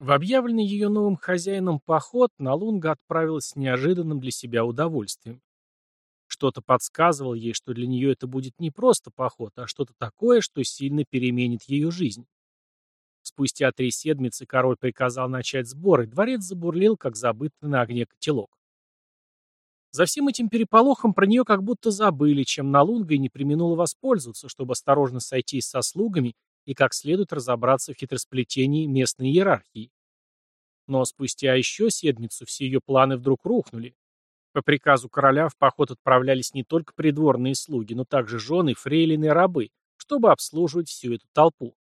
В объявленный ее новым хозяином поход Налунга отправилась с неожиданным для себя удовольствием. Что-то подсказывало ей, что для нее это будет не просто поход, а что-то такое, что сильно переменит ее жизнь. Спустя три седмицы король приказал начать сбор, и дворец забурлил, как забытый на огне котелок. За всем этим переполохом про нее как будто забыли, чем Налунга и не применула воспользоваться, чтобы осторожно сойтись со слугами и как следует разобраться в хитросплетении местной иерархии. Но спустя еще седмицу все ее планы вдруг рухнули. По приказу короля в поход отправлялись не только придворные слуги, но также жены, фрейлины и рабы, чтобы обслуживать всю эту толпу.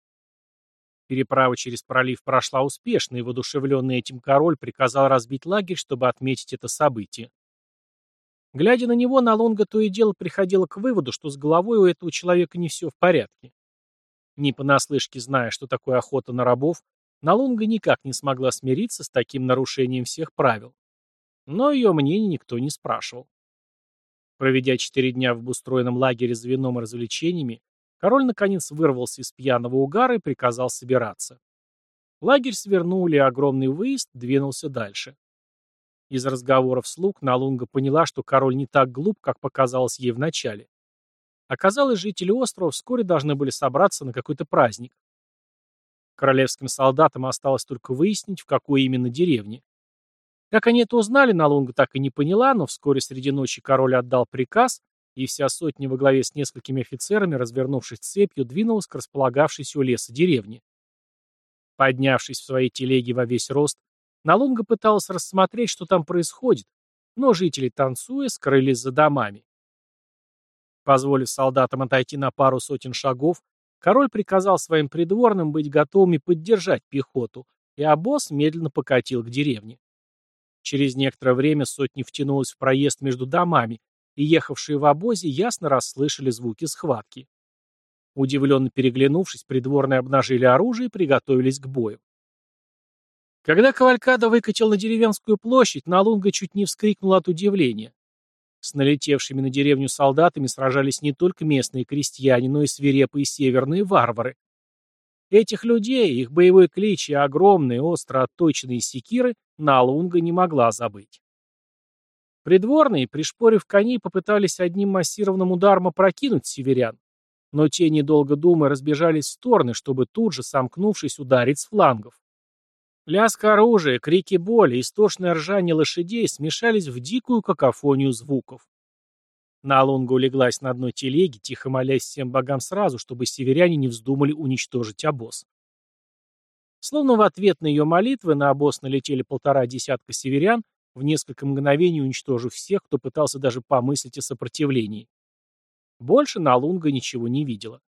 Переправа через пролив прошла успешно, и воодушевленный этим король приказал разбить лагерь, чтобы отметить это событие. Глядя на него, Налонга то и дело приходила к выводу, что с головой у этого человека не все в порядке. Не понаслышке зная, что такое охота на рабов, Налунга никак не смогла смириться с таким нарушением всех правил. Но ее мнение никто не спрашивал. Проведя четыре дня в обустроенном лагере с вином и развлечениями, король наконец вырвался из пьяного угара и приказал собираться. Лагерь свернули, огромный выезд двинулся дальше. Из разговоров слуг Налунга поняла, что король не так глуп, как показалось ей вначале. Оказалось, жители острова вскоре должны были собраться на какой-то праздник. Королевским солдатам осталось только выяснить, в какой именно деревне. Как они это узнали, Налунга так и не поняла, но вскоре среди ночи король отдал приказ, и вся сотня во главе с несколькими офицерами, развернувшись цепью, двинулась к располагавшейся у леса деревне. Поднявшись в своей телеге во весь рост, Налунга пыталась рассмотреть, что там происходит, но жители, танцуя, скрылись за домами. Позволив солдатам отойти на пару сотен шагов, король приказал своим придворным быть готовыми поддержать пехоту, и обоз медленно покатил к деревне. Через некоторое время сотни втянулась в проезд между домами, и ехавшие в обозе ясно расслышали звуки схватки. Удивленно переглянувшись, придворные обнажили оружие и приготовились к бою. Когда Кавалькада выкатил на деревенскую площадь, Налунга чуть не вскрикнул от удивления. С налетевшими на деревню солдатами сражались не только местные крестьяне, но и свирепые северные варвары. Этих людей, их боевой клич огромные, остро отточенные секиры Налунга не могла забыть. Придворные, пришпорив коней, попытались одним массированным ударом опрокинуть северян, но те, недолго думая, разбежались в стороны, чтобы тут же, сомкнувшись, ударить с флангов. Лязг оружия, крики боли, истошное ржание лошадей смешались в дикую какофонию звуков. Налунга улеглась на одной телеге, тихо молясь всем богам сразу, чтобы северяне не вздумали уничтожить обоз. Словно в ответ на ее молитвы на обоз налетели полтора десятка северян, в несколько мгновений уничтожив всех, кто пытался даже помыслить о сопротивлении. Больше Налунга ничего не видела.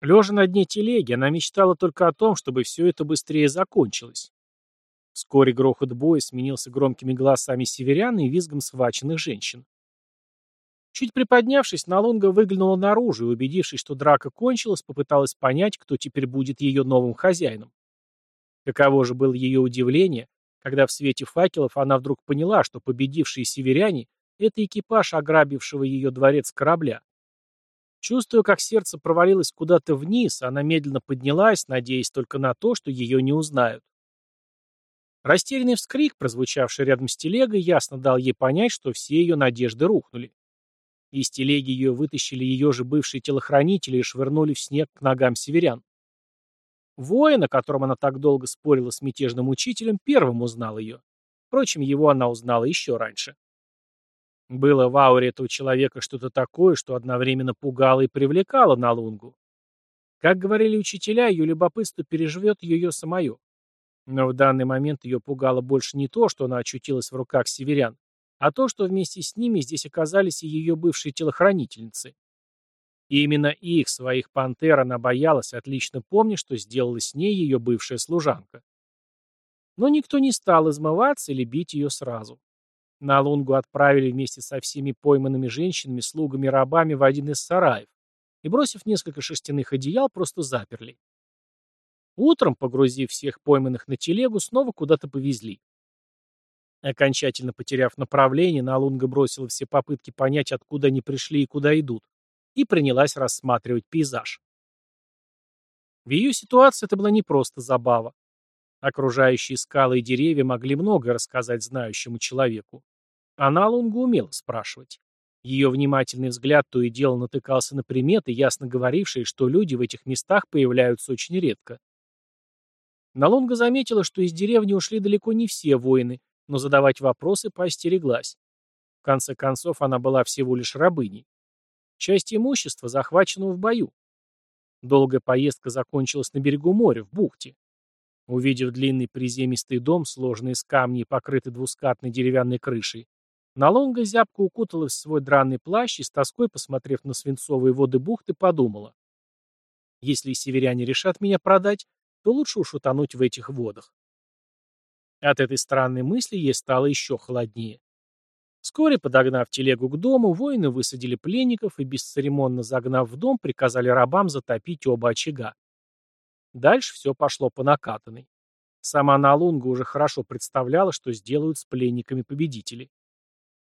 Лежа на дне телеги, она мечтала только о том, чтобы все это быстрее закончилось. Вскоре грохот боя сменился громкими голосами северян и визгом схваченных женщин. Чуть приподнявшись, Налунга выглянула наружу и, убедившись, что драка кончилась, попыталась понять, кто теперь будет ее новым хозяином. Каково же было ее удивление, когда в свете факелов она вдруг поняла, что победившие северяне — это экипаж ограбившего ее дворец корабля. Чувствуя, как сердце провалилось куда-то вниз, она медленно поднялась, надеясь только на то, что ее не узнают. Растерянный вскрик, прозвучавший рядом с телегой, ясно дал ей понять, что все ее надежды рухнули. Из телеги ее вытащили ее же бывшие телохранители и швырнули в снег к ногам северян. Воин, о котором она так долго спорила с мятежным учителем, первым узнал ее. Впрочем, его она узнала еще раньше. Было в ауре этого человека что-то такое, что одновременно пугало и привлекало на лунгу. Как говорили учителя, ее любопытство переживет ее самое. Но в данный момент ее пугало больше не то, что она очутилась в руках северян, а то, что вместе с ними здесь оказались и ее бывшие телохранительницы. И именно их, своих пантер, она боялась, отлично помня, что сделала с ней ее бывшая служанка. Но никто не стал измываться или бить ее сразу. На Лунгу отправили вместе со всеми пойманными женщинами, слугами рабами в один из сараев и, бросив несколько шерстяных одеял, просто заперли. Утром, погрузив всех пойманных на телегу, снова куда-то повезли. Окончательно потеряв направление, Налунга бросила все попытки понять, откуда они пришли и куда идут, и принялась рассматривать пейзаж. В ее ситуации это была не просто забава. Окружающие скалы и деревья могли многое рассказать знающему человеку. Она Лунга умела спрашивать. Ее внимательный взгляд то и дело натыкался на приметы, ясно говорившие, что люди в этих местах появляются очень редко. Налунга заметила, что из деревни ушли далеко не все воины, но задавать вопросы поостереглась. В конце концов, она была всего лишь рабыней. Часть имущества захвачена в бою. Долгая поездка закончилась на берегу моря, в бухте. Увидев длинный приземистый дом, сложенный из камней и покрытый двускатной деревянной крышей, Налонга зябко укуталась в свой драный плащ и с тоской, посмотрев на свинцовые воды бухты, подумала. Если северяне решат меня продать, то лучше уж утонуть в этих водах. От этой странной мысли ей стало еще холоднее. Вскоре, подогнав телегу к дому, воины высадили пленников и, бесцеремонно загнав в дом, приказали рабам затопить оба очага. Дальше все пошло по накатанной. Сама Налунга уже хорошо представляла, что сделают с пленниками победители.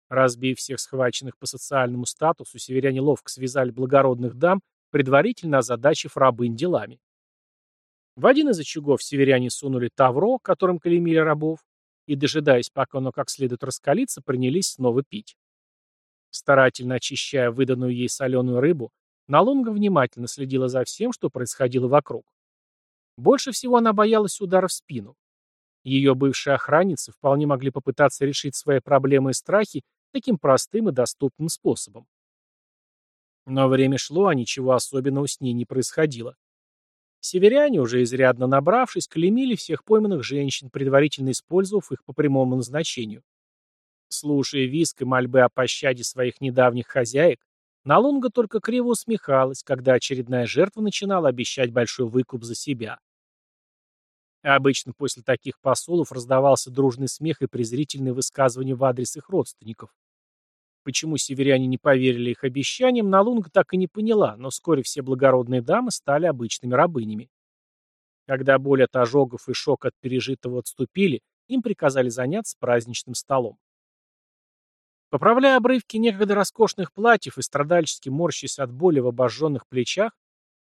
Разбив всех схваченных по социальному статусу, северяне ловко связали благородных дам, предварительно озадачив рабынь делами. В один из очагов северяне сунули тавро, которым клеймили рабов, и, дожидаясь, пока оно как следует раскалится, принялись снова пить. Старательно очищая выданную ей соленую рыбу, Налунга внимательно следила за всем, что происходило вокруг. Больше всего она боялась удара в спину. Ее бывшие охранницы вполне могли попытаться решить свои проблемы и страхи таким простым и доступным способом. Но время шло, а ничего особенного с ней не происходило. Северяне, уже изрядно набравшись, клеймили всех пойманных женщин, предварительно использовав их по прямому назначению. Слушая виск и мольбы о пощаде своих недавних хозяек, Налунга только криво усмехалась, когда очередная жертва начинала обещать большой выкуп за себя. Обычно после таких посулов раздавался дружный смех и презрительные высказывания в адрес их родственников. Почему северяне не поверили их обещаниям, Налунга так и не поняла, но вскоре все благородные дамы стали обычными рабынями. Когда боль от ожогов и шок от пережитого отступили, им приказали заняться праздничным столом. Поправляя обрывки некогда роскошных платьев и страдальчески морщась от боли в обожженных плечах,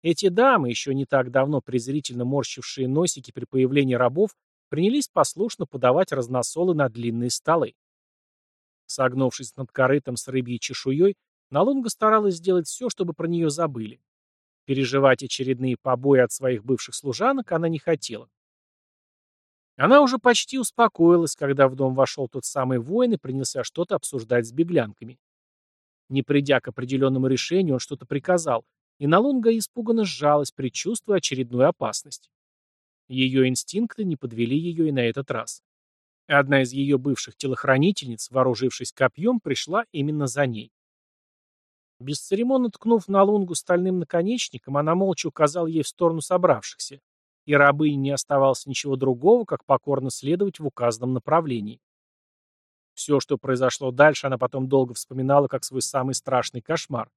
эти дамы, еще не так давно презрительно морщившие носики при появлении рабов, принялись послушно подавать разносолы на длинные столы. Согнувшись над корытом с рыбьей чешуей, Налунга старалась сделать все, чтобы про нее забыли. Переживать очередные побои от своих бывших служанок она не хотела. Она уже почти успокоилась, когда в дом вошел тот самый воин и принялся что-то обсуждать с беглянками. Не придя к определенному решению, он что-то приказал, и Налунга испуганно сжалась, предчувствуя очередную опасность. Ее инстинкты не подвели ее и на этот раз. Одна из ее бывших телохранительниц, вооружившись копьем, пришла именно за ней. Бесцеремонно ткнув на лунгу стальным наконечником, она молча указала ей в сторону собравшихся, и рабыне не оставалось ничего другого, как покорно следовать в указанном направлении. Все, что произошло дальше, она потом долго вспоминала, как свой самый страшный кошмар.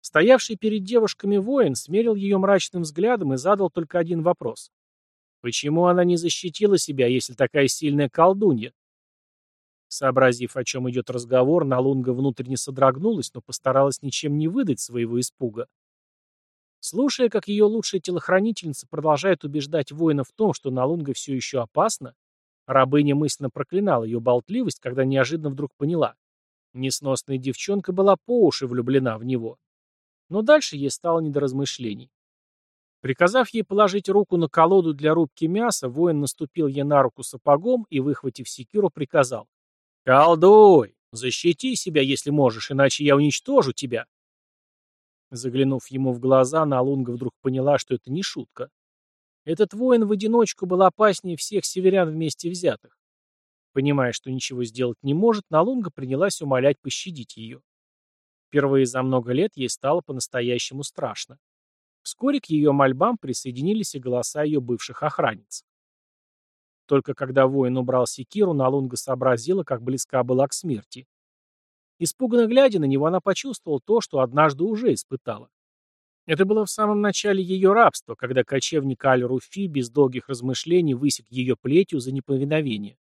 Стоявший перед девушками воин смерил ее мрачным взглядом и задал только один вопрос. Почему она не защитила себя, если такая сильная колдунья? Сообразив, о чем идет разговор, Налунга внутренне содрогнулась, но постаралась ничем не выдать своего испуга. Слушая, как ее лучшая телохранительница продолжает убеждать воина в том, что Налунга все еще опасна, рабыня мысленно проклинала ее болтливость, когда неожиданно вдруг поняла. Несносная девчонка была по уши влюблена в него. Но дальше ей стало не до размышлений. Приказав ей положить руку на колоду для рубки мяса, воин наступил ей на руку сапогом и, выхватив секиру, приказал. «Колдуй! Защити себя, если можешь, иначе я уничтожу тебя!» Заглянув ему в глаза, Налунга вдруг поняла, что это не шутка. Этот воин в одиночку был опаснее всех северян вместе взятых. Понимая, что ничего сделать не может, Налунга принялась умолять пощадить ее. Впервые за много лет ей стало по-настоящему страшно. Вскоре к ее мольбам присоединились и голоса ее бывших охранниц. Только когда воин убрал секиру, Налунга сообразила, как близка была к смерти. Испуганно глядя на него, она почувствовала то, что однажды уже испытала. Это было в самом начале ее рабства, когда кочевник Аль-Руфи без долгих размышлений высек ее плетью за неповиновение.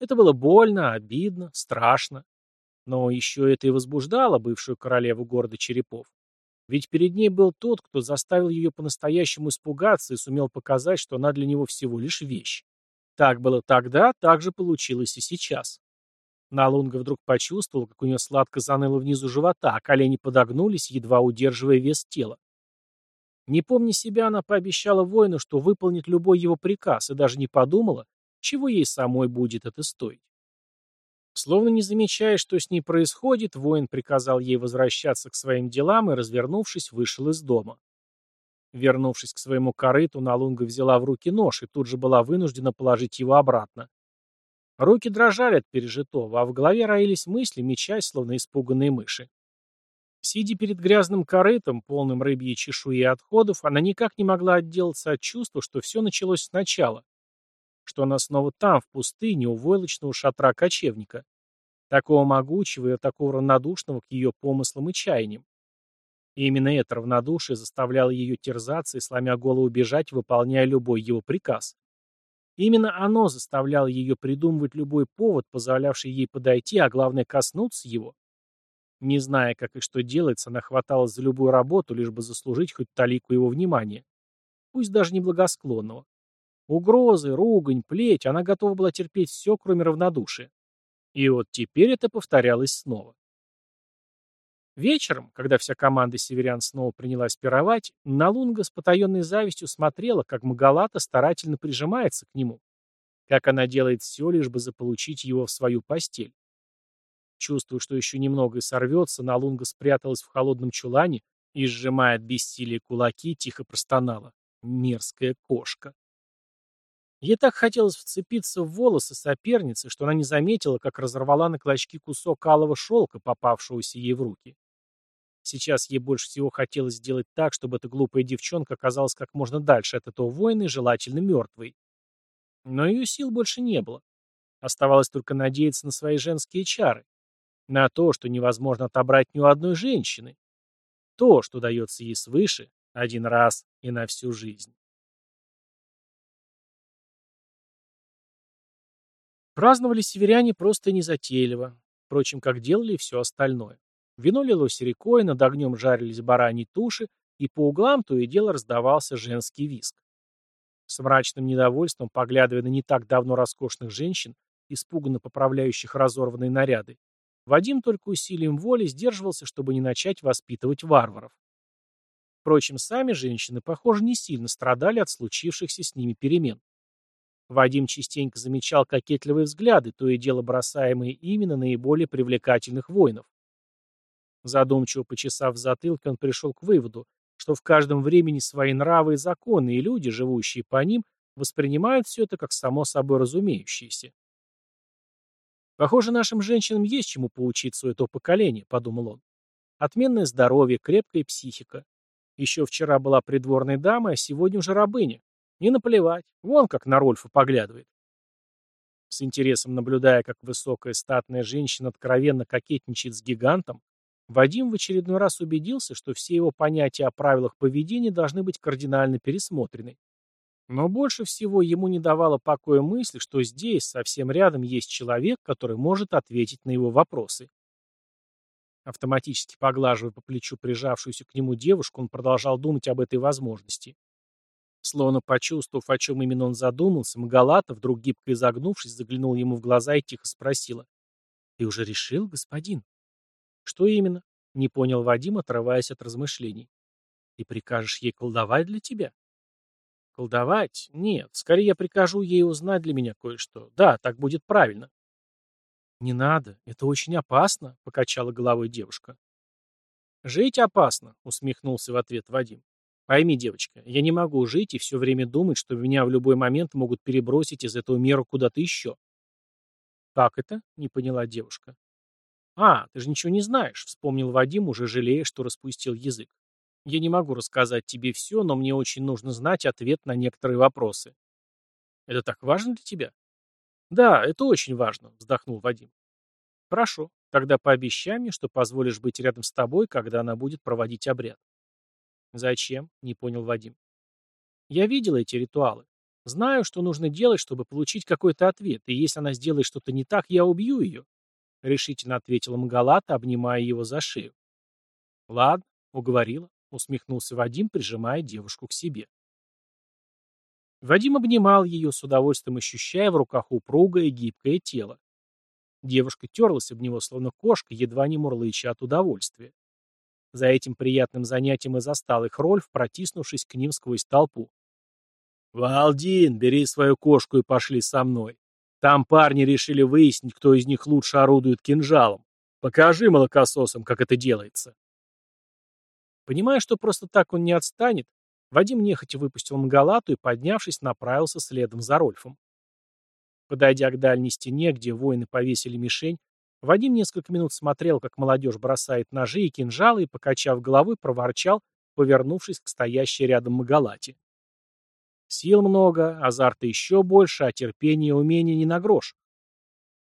Это было больно, обидно, страшно. Но еще это и возбуждало бывшую королеву города Черепов. Ведь перед ней был тот, кто заставил ее по-настоящему испугаться и сумел показать, что она для него всего лишь вещь. Так было тогда, так же получилось и сейчас. Налунга вдруг почувствовал, как у нее сладко заныло внизу живота, а колени подогнулись, едва удерживая вес тела. Не помня себя, она пообещала воину, что выполнит любой его приказ, и даже не подумала, чего ей самой будет это стоить. Словно не замечая, что с ней происходит, воин приказал ей возвращаться к своим делам и, развернувшись, вышел из дома. Вернувшись к своему корыту, Налунга взяла в руки нож и тут же была вынуждена положить его обратно. Руки дрожали от пережитого, а в голове роились мысли, мечась, словно испуганные мыши. Сидя перед грязным корытом, полным рыбьей чешуи и отходов, она никак не могла отделаться от чувства, что все началось сначала. Что она снова там, в пустыне, у войлочного шатра кочевника. Такого могучего и такого равнодушного к ее помыслам и чаяниям. И именно это равнодушие заставляло ее терзаться и, сломя голову, бежать, выполняя любой его приказ. Именно оно заставляло ее придумывать любой повод, позволявший ей подойти, а главное коснуться его. Не зная, как и что делается, она хваталась за любую работу, лишь бы заслужить хоть талику его внимания. Пусть даже неблагосклонного. Угрозы, ругань, плеть, она готова была терпеть все, кроме равнодушия. И вот теперь это повторялось снова. Вечером, когда вся команда северян снова принялась пировать, Налунга с потаенной завистью смотрела, как Магалата старательно прижимается к нему, как она делает все, лишь бы заполучить его в свою постель. Чувствуя, что еще немного и сорвется, Налунга спряталась в холодном чулане и, сжимая от бессилия кулаки, тихо простонала. Мерзкая кошка. Ей так хотелось вцепиться в волосы соперницы, что она не заметила, как разорвала на клочки кусок алого шелка, попавшегося ей в руки. Сейчас ей больше всего хотелось сделать так, чтобы эта глупая девчонка оказалась как можно дальше от этого воина и желательно мертвой. Но ее сил больше не было. Оставалось только надеяться на свои женские чары. На то, что невозможно отобрать ни у одной женщины. То, что дается ей свыше, один раз и на всю жизнь. Праздновали северяне просто незатейливо, впрочем, как делали и все остальное. Вино лилось рекой, над огнем жарились бараньи туши, и по углам то и дело раздавался женский виск. С мрачным недовольством, поглядывая на не так давно роскошных женщин, испуганно поправляющих разорванные наряды, Вадим только усилием воли сдерживался, чтобы не начать воспитывать варваров. Впрочем, сами женщины, похоже, не сильно страдали от случившихся с ними перемен. Вадим частенько замечал кокетливые взгляды, то и дело бросаемые именно наиболее привлекательных воинов. Задумчиво почесав затылки, он пришел к выводу, что в каждом времени свои нравы и законы, и люди, живущие по ним, воспринимают все это как само собой разумеющееся. «Похоже, нашим женщинам есть чему поучиться у этого поколения», — подумал он. «Отменное здоровье, крепкая психика. Еще вчера была придворной дамой, а сегодня уже рабыня. Не наплевать, вон как на Рольфа поглядывает». С интересом наблюдая, как высокая статная женщина откровенно кокетничает с гигантом, Вадим в очередной раз убедился, что все его понятия о правилах поведения должны быть кардинально пересмотрены. Но больше всего ему не давало покоя мысль, что здесь, совсем рядом, есть человек, который может ответить на его вопросы. Автоматически поглаживая по плечу прижавшуюся к нему девушку, он продолжал думать об этой возможности. Словно почувствовав, о чем именно он задумался, Магалата, вдруг гибко изогнувшись, заглянул ему в глаза и тихо спросила. «Ты уже решил, господин?» «Что именно?» — не понял Вадим, отрываясь от размышлений. «Ты прикажешь ей колдовать для тебя?» «Колдовать? Нет. Скорее я прикажу ей узнать для меня кое-что. Да, так будет правильно». «Не надо. Это очень опасно», — покачала головой девушка. «Жить опасно», — усмехнулся в ответ Вадим. «Пойми, девочка, я не могу жить и все время думать, что меня в любой момент могут перебросить из этого мира куда-то еще». «Как это?» — не поняла девушка. «А, ты же ничего не знаешь», — вспомнил Вадим, уже жалея, что распустил язык. «Я не могу рассказать тебе все, но мне очень нужно знать ответ на некоторые вопросы». «Это так важно для тебя?» «Да, это очень важно», — вздохнул Вадим. «Хорошо, тогда пообещай мне, что позволишь быть рядом с тобой, когда она будет проводить обряд». «Зачем?» — не понял Вадим. «Я видел эти ритуалы. Знаю, что нужно делать, чтобы получить какой-то ответ, и если она сделает что-то не так, я убью ее. — решительно ответила Магалата, обнимая его за шею. «Ладно», — уговорила. усмехнулся Вадим, прижимая девушку к себе. Вадим обнимал ее, с удовольствием ощущая в руках упругое гибкое тело. Девушка терлась об него, словно кошка, едва не мурлыча от удовольствия. За этим приятным занятием и застал их Рольф, протиснувшись к ним сквозь толпу. «Валдин, бери свою кошку и пошли со мной. Там парни решили выяснить, кто из них лучше орудует кинжалом. Покажи молокососам, как это делается». Понимая, что просто так он не отстанет, Вадим нехотя выпустил Мгалату и, поднявшись, направился следом за Рольфом. Подойдя к дальней стене, где воины повесили мишень, Вадим несколько минут смотрел, как молодежь бросает ножи и кинжалы, и, покачав головой, проворчал, повернувшись к стоящей рядом Магалате. Сил много, азарта еще больше, а терпения и умения не на грош.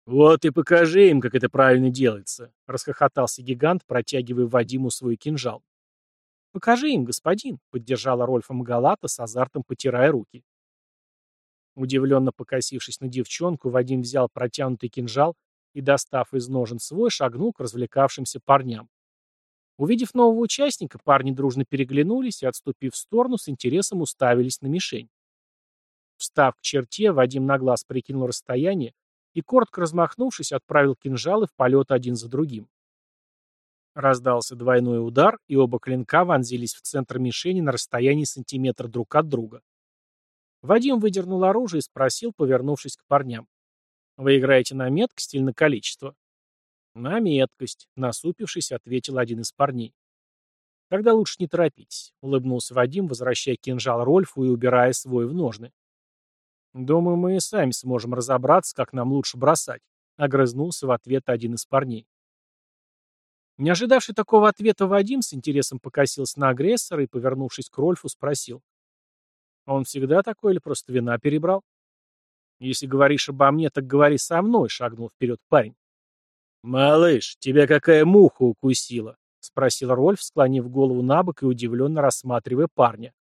«Вот и покажи им, как это правильно делается», — расхохотался гигант, протягивая Вадиму свой кинжал. «Покажи им, господин», — поддержала Рольфа Магалата с азартом потирая руки. Удивленно покосившись на девчонку, Вадим взял протянутый кинжал и, достав из ножен свой, шагнул к развлекавшимся парням. Увидев нового участника, парни дружно переглянулись и, отступив в сторону, с интересом уставились на мишень. Встав к черте, Вадим на глаз прикинул расстояние и, коротко размахнувшись, отправил кинжалы в полет один за другим. Раздался двойной удар, и оба клинка вонзились в центр мишени на расстоянии сантиметра друг от друга. Вадим выдернул оружие и спросил, повернувшись к парням. «Вы играете на меткость или на количество?» «На меткость», — насупившись, ответил один из парней. «Тогда лучше не торопитесь», — улыбнулся Вадим, возвращая кинжал Рольфу и убирая свой в ножны. «Думаю, мы и сами сможем разобраться, как нам лучше бросать», — огрызнулся в ответ один из парней. Не ожидавший такого ответа Вадим с интересом покосился на агрессора и, повернувшись к Рольфу, спросил. «Он всегда такой или просто вина перебрал?» «Если говоришь обо мне, так говори со мной», — шагнул вперед парень. «Малыш, тебя какая муха укусила?» — спросил Рольф, склонив голову на бок и удивленно рассматривая парня.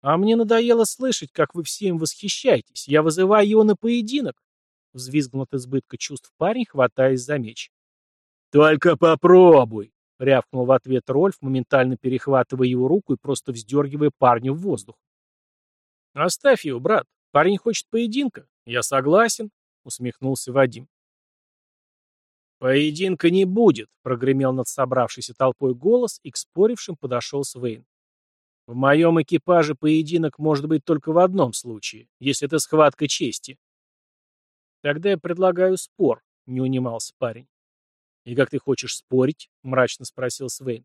«А мне надоело слышать, как вы всем восхищаетесь. Я вызываю его на поединок!» — взвизгнул от избытка чувств парень, хватаясь за меч. «Только попробуй!» — рявкнул в ответ Рольф, моментально перехватывая его руку и просто вздергивая парня в воздух. «Оставь его, брат. Парень хочет поединка. Я согласен», — усмехнулся Вадим. «Поединка не будет», — прогремел над собравшейся толпой голос, и к спорившим подошел Свейн. «В моем экипаже поединок может быть только в одном случае, если это схватка чести». «Тогда я предлагаю спор», — не унимался парень. «И как ты хочешь спорить?» — мрачно спросил Свейн.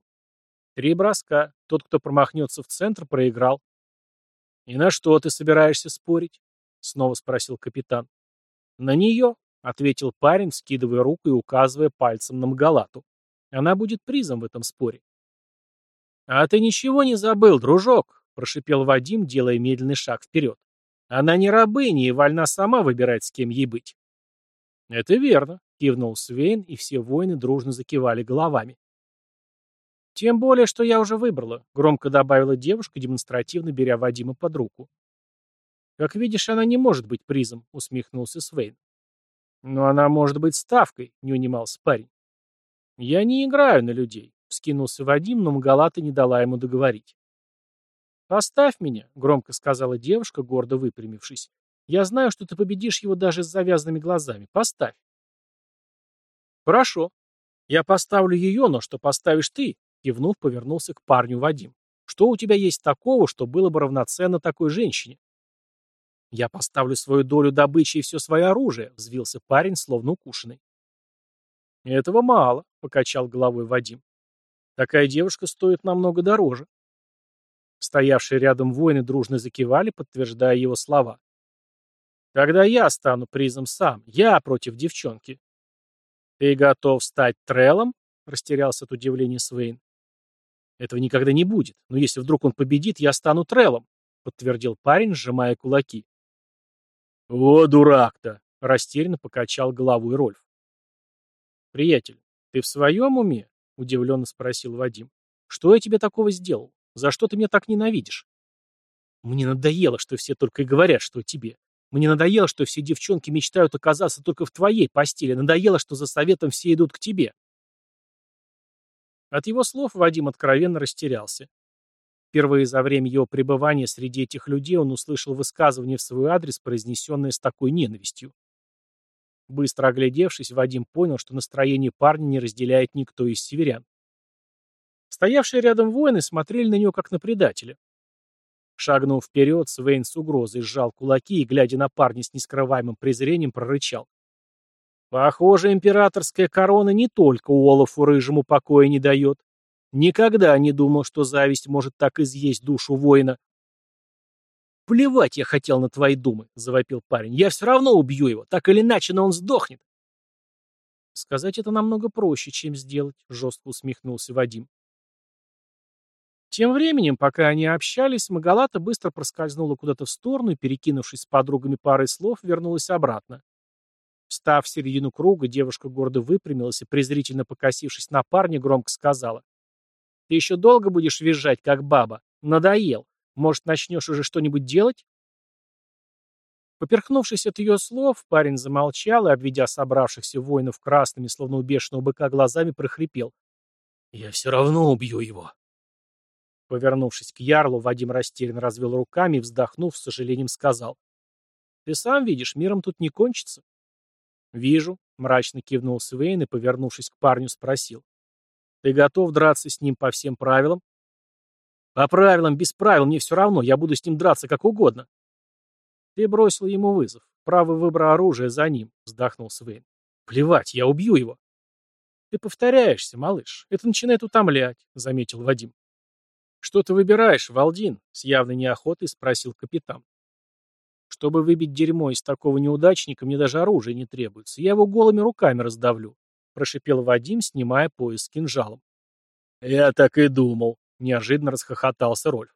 «Три броска. Тот, кто промахнется в центр, проиграл». «И на что ты собираешься спорить?» — снова спросил капитан. «На нее», — ответил парень, скидывая руку и указывая пальцем на Мгалату. «Она будет призом в этом споре». «А ты ничего не забыл, дружок», — прошипел Вадим, делая медленный шаг вперед. «Она не рабыня и вольна сама выбирать, с кем ей быть». «Это верно», — кивнул Свейн, и все воины дружно закивали головами. «Тем более, что я уже выбрала», — громко добавила девушка, демонстративно беря Вадима под руку. «Как видишь, она не может быть призом», — усмехнулся Свейн. «Но она может быть ставкой», — не унимался парень. «Я не играю на людей», — вскинулся Вадим, но Мгалата не дала ему договорить. «Поставь меня», — громко сказала девушка, гордо выпрямившись. Я знаю, что ты победишь его даже с завязанными глазами. Поставь. Хорошо. Я поставлю ее, но что поставишь ты? Кивнув, повернулся к парню Вадим. Что у тебя есть такого, что было бы равноценно такой женщине? Я поставлю свою долю добычи и все свое оружие, взвился парень, словно укушенный. Этого мало, покачал головой Вадим. Такая девушка стоит намного дороже. Стоявшие рядом воины дружно закивали, подтверждая его слова. Когда я стану призом сам, я против девчонки. Ты готов стать трелом? Растерялся от удивления Свейн. Этого никогда не будет, но если вдруг он победит, я стану трелом, подтвердил парень, сжимая кулаки. О, дурак-то! Растерянно покачал головой Рольф. Приятель, ты в своем уме? Удивленно спросил Вадим. Что я тебе такого сделал? За что ты меня так ненавидишь? Мне надоело, что все только и говорят, что тебе. Мне надоело, что все девчонки мечтают оказаться только в твоей постели. Надоело, что за советом все идут к тебе. От его слов Вадим откровенно растерялся. Впервые за время его пребывания среди этих людей он услышал высказывание в свой адрес, произнесенное с такой ненавистью. Быстро оглядевшись, Вадим понял, что настроение парня не разделяет никто из северян. Стоявшие рядом воины смотрели на него как на предателя. Шагнув вперед, Свейн с угрозой сжал кулаки и, глядя на парня с нескрываемым презрением, прорычал. «Похоже, императорская корона не только Олафу Рыжему покоя не дает. Никогда не думал, что зависть может так изъесть душу воина». «Плевать я хотел на твои думы», — завопил парень. «Я все равно убью его, так или иначе, но он сдохнет». «Сказать это намного проще, чем сделать», — жестко усмехнулся Вадим. Тем временем, пока они общались, Магалата быстро проскользнула куда-то в сторону и, перекинувшись с подругами парой слов, вернулась обратно. Встав в середину круга, девушка гордо выпрямилась и, презрительно покосившись на парня, громко сказала. «Ты еще долго будешь визжать, как баба? Надоел. Может, начнешь уже что-нибудь делать?» Поперхнувшись от ее слов, парень замолчал и, обведя собравшихся воинов красными, словно у бешеного быка, глазами прохрипел. «Я все равно убью его». Повернувшись к Ярлу, Вадим растерянно развел руками и, вздохнув, с сожалением сказал. «Ты сам видишь, миром тут не кончится». «Вижу», — мрачно кивнул Свейн и, повернувшись к парню, спросил. «Ты готов драться с ним по всем правилам?» «По правилам, без правил, мне все равно, я буду с ним драться как угодно». «Ты бросил ему вызов. Право выбора оружия за ним», — вздохнул Свейн. «Плевать, я убью его». «Ты повторяешься, малыш. Это начинает утомлять», — заметил Вадим. «Что ты выбираешь, Валдин?» — с явной неохотой спросил капитан. «Чтобы выбить дерьмо из такого неудачника, мне даже оружие не требуется. Я его голыми руками раздавлю», — прошипел Вадим, снимая пояс с кинжалом. «Я так и думал», — неожиданно расхохотался Рольф.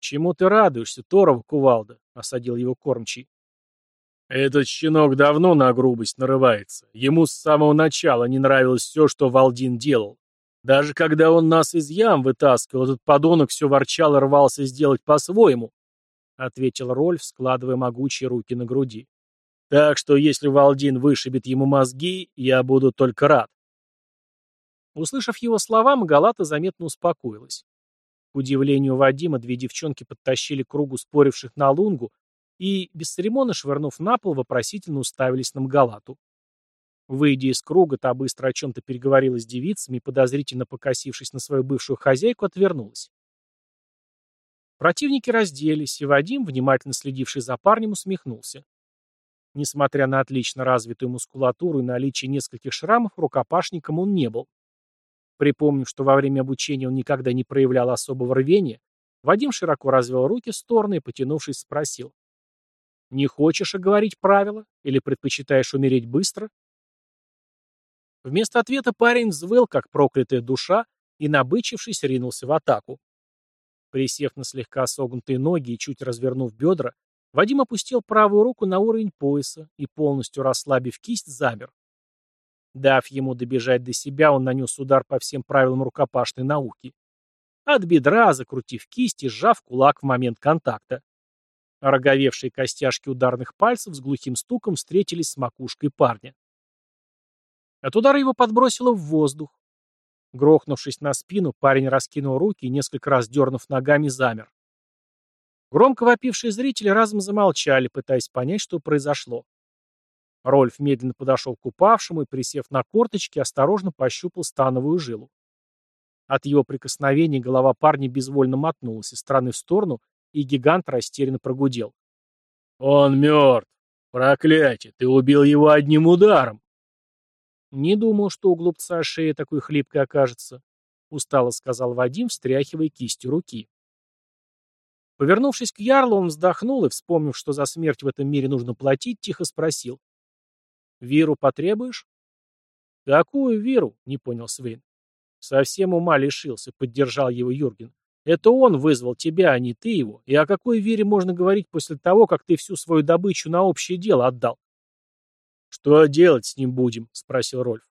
«Чему ты радуешься, Торова кувалда?» — осадил его кормчий. «Этот щенок давно на грубость нарывается. Ему с самого начала не нравилось все, что Валдин делал. Даже когда он нас из ям вытаскивал, этот подонок все ворчал и рвался сделать по-своему, — ответил Рольф, складывая могучие руки на груди. Так что если Валдин вышибет ему мозги, я буду только рад. Услышав его слова, Магалата заметно успокоилась. К удивлению Вадима, две девчонки подтащили кругу споривших на лунгу и, без церемонно швырнув на пол, вопросительно уставились на Магалату. Выйдя из круга, та быстро о чем-то переговорила с девицами и, подозрительно покосившись на свою бывшую хозяйку, отвернулась. Противники разделись, и Вадим, внимательно следивший за парнем, усмехнулся. Несмотря на отлично развитую мускулатуру и наличие нескольких шрамов, рукопашником он не был. Припомнив, что во время обучения он никогда не проявлял особого рвения, Вадим широко развел руки в стороны и, потянувшись, спросил. «Не хочешь оговорить правила? Или предпочитаешь умереть быстро?» Вместо ответа парень взвыл, как проклятая душа, и, набычившись, ринулся в атаку. Присев на слегка согнутые ноги и чуть развернув бедра, Вадим опустил правую руку на уровень пояса и, полностью расслабив кисть, замер. Дав ему добежать до себя, он нанес удар по всем правилам рукопашной науки. От бедра, закрутив кисть и сжав кулак в момент контакта. Роговевшие костяшки ударных пальцев с глухим стуком встретились с макушкой парня. От удара его подбросило в воздух. Грохнувшись на спину, парень раскинул руки и, несколько раз дернув ногами, замер. Громко вопившие зрители разом замолчали, пытаясь понять, что произошло. Рольф медленно подошел к упавшему и, присев на корточки, осторожно пощупал становую жилу. От его прикосновения голова парня безвольно мотнулась из стороны в сторону, и гигант растерянно прогудел. «Он мертв! Проклятие! Ты убил его одним ударом!» «Не думал, что у глупца шея такой хлипкой окажется», — устало сказал Вадим, встряхивая кистью руки. Повернувшись к Ярлу, он вздохнул и, вспомнив, что за смерть в этом мире нужно платить, тихо спросил. «Виру потребуешь?» «Какую виру?» — не понял Свейн. «Совсем ума лишился», — поддержал его Юрген. «Это он вызвал тебя, а не ты его. И о какой вере можно говорить после того, как ты всю свою добычу на общее дело отдал?» «Что делать с ним будем?» — спросил Рольф.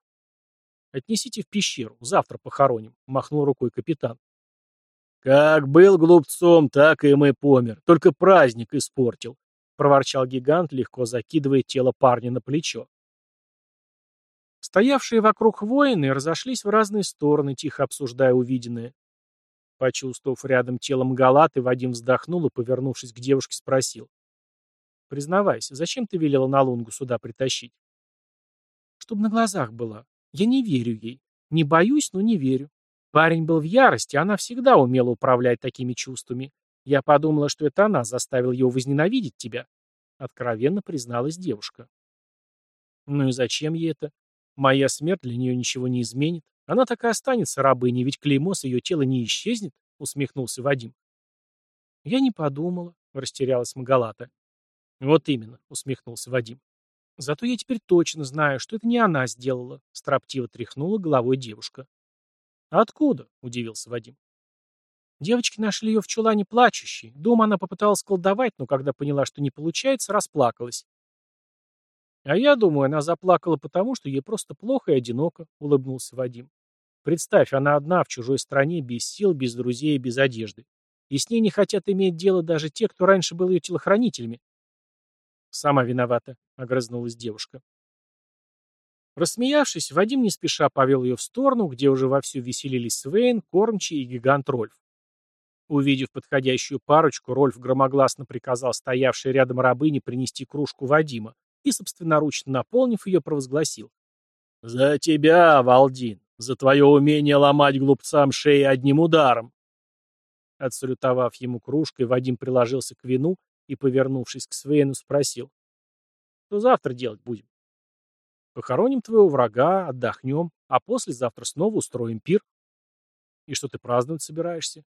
«Отнесите в пещеру, завтра похороним», — махнул рукой капитан. «Как был глупцом, так и мы помер. Только праздник испортил», — проворчал гигант, легко закидывая тело парня на плечо. Стоявшие вокруг воины разошлись в разные стороны, тихо обсуждая увиденное. Почувствовав рядом телом Галаты, Вадим вздохнул и, повернувшись к девушке, спросил. «Признавайся, зачем ты велела на лунгу сюда притащить?» «Чтоб на глазах была. Я не верю ей. Не боюсь, но не верю. Парень был в ярости, она всегда умела управлять такими чувствами. Я подумала, что это она заставила его возненавидеть тебя», — откровенно призналась девушка. «Ну и зачем ей это? Моя смерть для нее ничего не изменит. Она так и останется рабыней, ведь клеймо с ее тела не исчезнет», — усмехнулся Вадим. «Я не подумала», — растерялась Магалата. «Вот именно», — усмехнулся Вадим. «Зато я теперь точно знаю, что это не она сделала», — строптиво тряхнула головой девушка. «Откуда?» — удивился Вадим. Девочки нашли ее в чулане плачущей. Дома она попыталась колдовать, но когда поняла, что не получается, расплакалась. «А я думаю, она заплакала потому, что ей просто плохо и одиноко», — улыбнулся Вадим. «Представь, она одна в чужой стране, без сил, без друзей без одежды. И с ней не хотят иметь дело даже те, кто раньше был ее телохранителями». «Сама виновата», — огрызнулась девушка. Рассмеявшись, Вадим не спеша повел ее в сторону, где уже вовсю веселились Свейн, Кормчий и гигант Рольф. Увидев подходящую парочку, Рольф громогласно приказал стоявшей рядом рабыне принести кружку Вадима и, собственноручно наполнив ее, провозгласил. «За тебя, Валдин! За твое умение ломать глупцам шеи одним ударом!» Отсалютовав ему кружкой, Вадим приложился к вину и, повернувшись к Свейну, спросил. «Что завтра делать будем?» Похороним твоего врага, отдохнем, а послезавтра снова устроим пир. И что ты праздновать собираешься?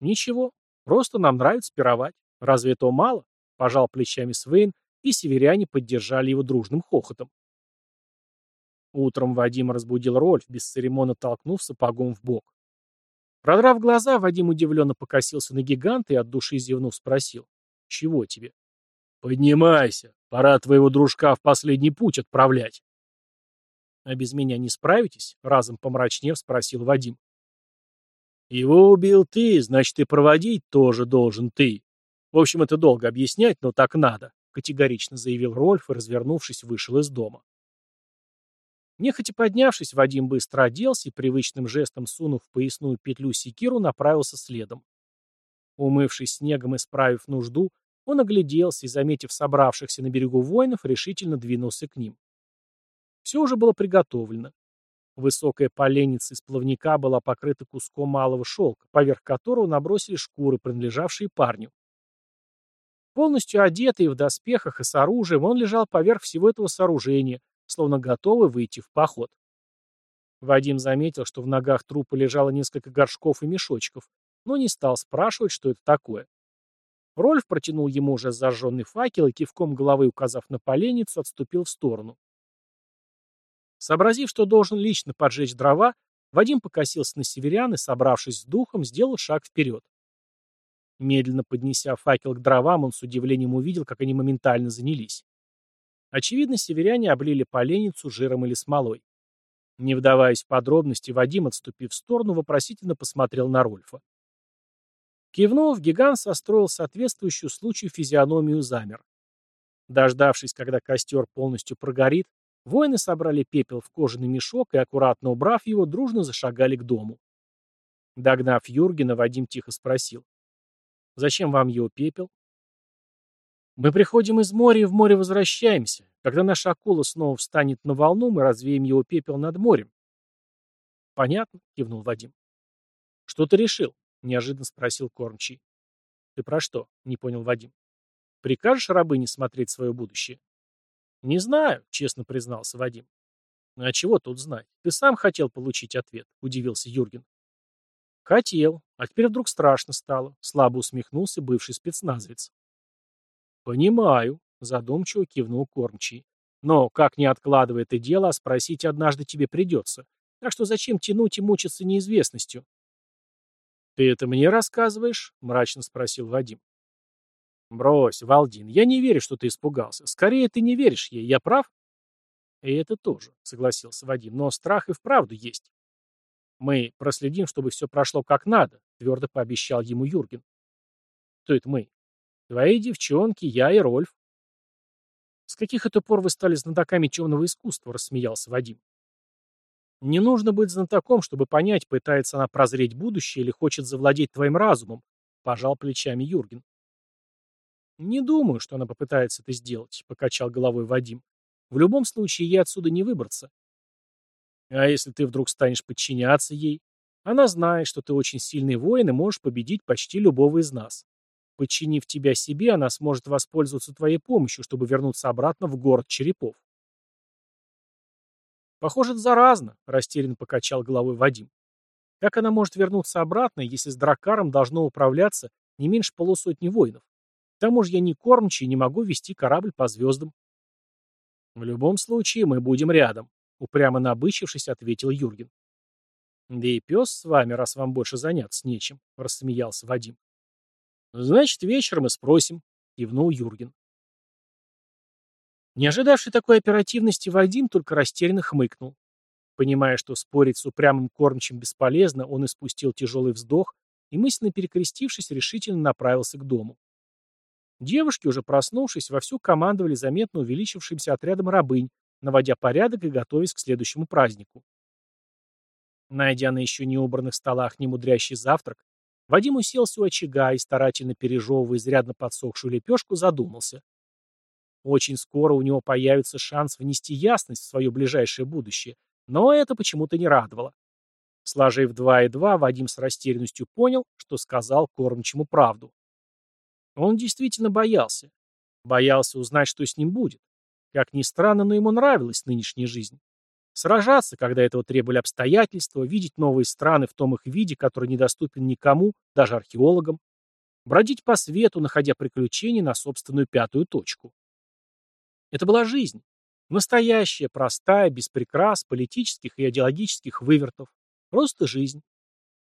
Ничего, просто нам нравится пировать. Разве этого мало? Пожал плечами Свейн, и северяне поддержали его дружным хохотом. Утром Вадим разбудил Рольф, бесцеремонно толкнув сапогом в бок. Продрав глаза, Вадим удивленно покосился на гиганта и от души зевнув спросил. «Чего тебе?» «Поднимайся, пора твоего дружка в последний путь отправлять». «А без меня не справитесь?» — разом помрачнев спросил Вадим. «Его убил ты, значит, и проводить тоже должен ты. В общем, это долго объяснять, но так надо», — категорично заявил Рольф и, развернувшись, вышел из дома. Нехотя поднявшись, Вадим быстро оделся и, привычным жестом сунув в поясную петлю секиру, направился следом. Умывшись снегом и справив нужду, он огляделся и, заметив собравшихся на берегу воинов, решительно двинулся к ним. Все уже было приготовлено. Высокая поленница из плавника была покрыта куском малого шелка, поверх которого набросили шкуры, принадлежавшие парню. Полностью одетый в доспехах и с оружием, он лежал поверх всего этого сооружения, словно готовый выйти в поход. Вадим заметил, что в ногах трупа лежало несколько горшков и мешочков, но не стал спрашивать, что это такое. Рольф протянул ему уже зажженный факел и, кивком головы указав на поленницу, отступил в сторону. Сообразив, что должен лично поджечь дрова, Вадим покосился на северян и, собравшись с духом, сделал шаг вперед. Медленно поднеся факел к дровам, он с удивлением увидел, как они моментально занялись. Очевидно, северяне облили поленницу жиром или смолой. Не вдаваясь в подробности, Вадим, отступив в сторону, вопросительно посмотрел на Рольфа. Кивнув, гигант состроил соответствующую случаю физиономию замер. Дождавшись, когда костер полностью прогорит, воины собрали пепел в кожаный мешок и, аккуратно убрав его, дружно зашагали к дому. Догнав Юргена, Вадим тихо спросил. «Зачем вам его пепел?» «Мы приходим из моря и в море возвращаемся. Когда наша акула снова встанет на волну, мы развеем его пепел над морем». «Понятно», — кивнул Вадим. «Что ты решил?» — неожиданно спросил кормчий. «Ты про что?» — не понял Вадим. «Прикажешь рабыне смотреть свое будущее?» «Не знаю», — честно признался Вадим. «Ну, «А чего тут знать? Ты сам хотел получить ответ», — удивился Юрген. «Хотел, а теперь вдруг страшно стало», — слабо усмехнулся бывший спецназовец. «Понимаю», — задумчиво кивнул кормчий. «Но, как не откладывай это дело, а спросить однажды тебе придется. Так что зачем тянуть и мучиться неизвестностью?» «Ты это мне рассказываешь?» — мрачно спросил Вадим. «Брось, Валдин, я не верю, что ты испугался. Скорее, ты не веришь ей, я прав?» «И это тоже», — согласился Вадим, — «но страх и вправду есть». «Мы проследим, чтобы все прошло как надо», — твердо пообещал ему Юрген. «Кто это мы?» «Твои девчонки, я и Рольф». «С каких это пор вы стали знатоками темного искусства?» — рассмеялся Вадим. «Не нужно быть знатоком, чтобы понять, пытается она прозреть будущее или хочет завладеть твоим разумом», — пожал плечами Юрген. «Не думаю, что она попытается это сделать», — покачал головой Вадим. «В любом случае, ей отсюда не выбраться». «А если ты вдруг станешь подчиняться ей? Она знает, что ты очень сильный воин и можешь победить почти любого из нас. Подчинив тебя себе, она сможет воспользоваться твоей помощью, чтобы вернуться обратно в город черепов. Похоже, это заразно, растерянно покачал головой Вадим. Как она может вернуться обратно, если с Дракаром должно управляться не меньше полусотни воинов? К тому же я не кормчий не могу вести корабль по звездам. В любом случае, мы будем рядом, упрямо набычившись, ответил Юрген. Да и пес с вами, раз вам больше заняться нечем, рассмеялся Вадим. «Значит, вечером и спросим», — кивнул Юрген. Не ожидавший такой оперативности Вадим только растерянно хмыкнул. Понимая, что спорить с упрямым кормчим бесполезно, он испустил тяжелый вздох и, мысленно перекрестившись, решительно направился к дому. Девушки, уже проснувшись, вовсю командовали заметно увеличившимся отрядом рабынь, наводя порядок и готовясь к следующему празднику. Найдя на еще не убранных столах немудрящий завтрак, Вадим уселся у очага и, старательно пережевывая изрядно подсохшую лепешку, задумался. Очень скоро у него появится шанс внести ясность в свое ближайшее будущее, но это почему-то не радовало. Сложив два и два, Вадим с растерянностью понял, что сказал кормчему правду. Он действительно боялся. Боялся узнать, что с ним будет. Как ни странно, но ему нравилась нынешняя жизнь. Сражаться, когда этого требовали обстоятельства, видеть новые страны в том их виде, который недоступен никому, даже археологам. Бродить по свету, находя приключения на собственную пятую точку. Это была жизнь. Настоящая, простая, без прикрас, политических и идеологических вывертов. Просто жизнь.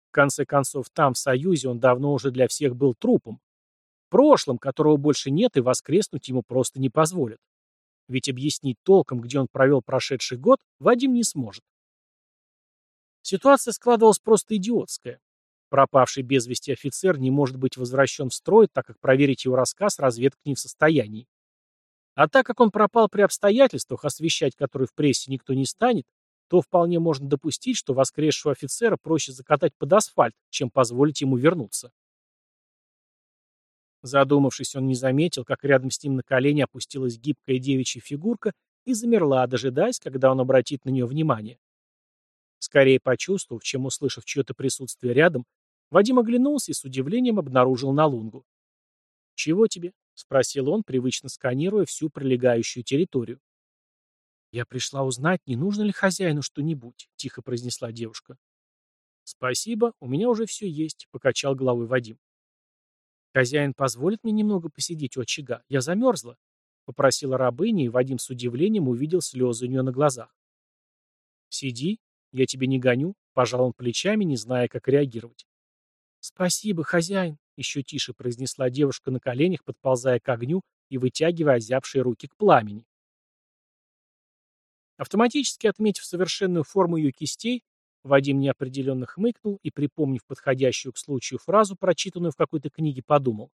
В конце концов, там, в Союзе, он давно уже для всех был трупом. Прошлым, которого больше нет, и воскреснуть ему просто не позволят. Ведь объяснить толком, где он провел прошедший год, Вадим не сможет. Ситуация складывалась просто идиотская. Пропавший без вести офицер не может быть возвращен в строй, так как проверить его рассказ разведка не в состоянии. А так как он пропал при обстоятельствах, освещать которые в прессе никто не станет, то вполне можно допустить, что воскресшего офицера проще закатать под асфальт, чем позволить ему вернуться. Задумавшись, он не заметил, как рядом с ним на колени опустилась гибкая девичья фигурка и замерла, дожидаясь, когда он обратит на нее внимание. Скорее почувствовав, чем услышав чье-то присутствие рядом, Вадим оглянулся и с удивлением обнаружил Налунгу. «Чего тебе?» — спросил он, привычно сканируя всю прилегающую территорию. «Я пришла узнать, не нужно ли хозяину что-нибудь», — тихо произнесла девушка. «Спасибо, у меня уже все есть», — покачал головой Вадим. «Хозяин позволит мне немного посидеть у очага? Я замерзла», — попросила рабыня, и Вадим с удивлением увидел слезы у нее на глазах. «Сиди, я тебе не гоню», — пожал он плечами, не зная, как реагировать. «Спасибо, хозяин», — еще тише произнесла девушка на коленях, подползая к огню и вытягивая озябшие руки к пламени. Автоматически отметив совершенную форму ее кистей, Вадим неопределенно хмыкнул и, припомнив подходящую к случаю фразу, прочитанную в какой-то книге, подумал.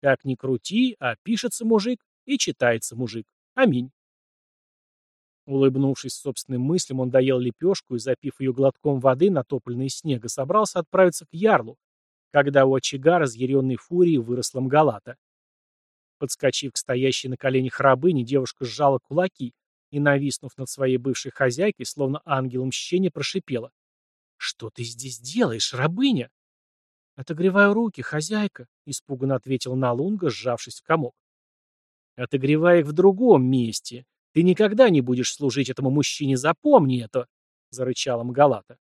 Как ни крути, а пишется мужик и читается мужик. Аминь. Улыбнувшись собственным мыслям, он доел лепешку и, запив ее глотком воды, натопленной снега, собрался отправиться к ярлу, когда у очага разъяренной фурии выросла мгалата. Подскочив к стоящей на коленях рабыне, девушка сжала кулаки и, нависнув над своей бывшей хозяйкой, словно ангелом мщения, прошипела. «Что ты здесь делаешь, рабыня?» «Отогреваю руки, хозяйка», — испуганно ответил Налунга, сжавшись в комок. «Отогревай их в другом месте. Ты никогда не будешь служить этому мужчине, запомни это», — зарычала Мгалата.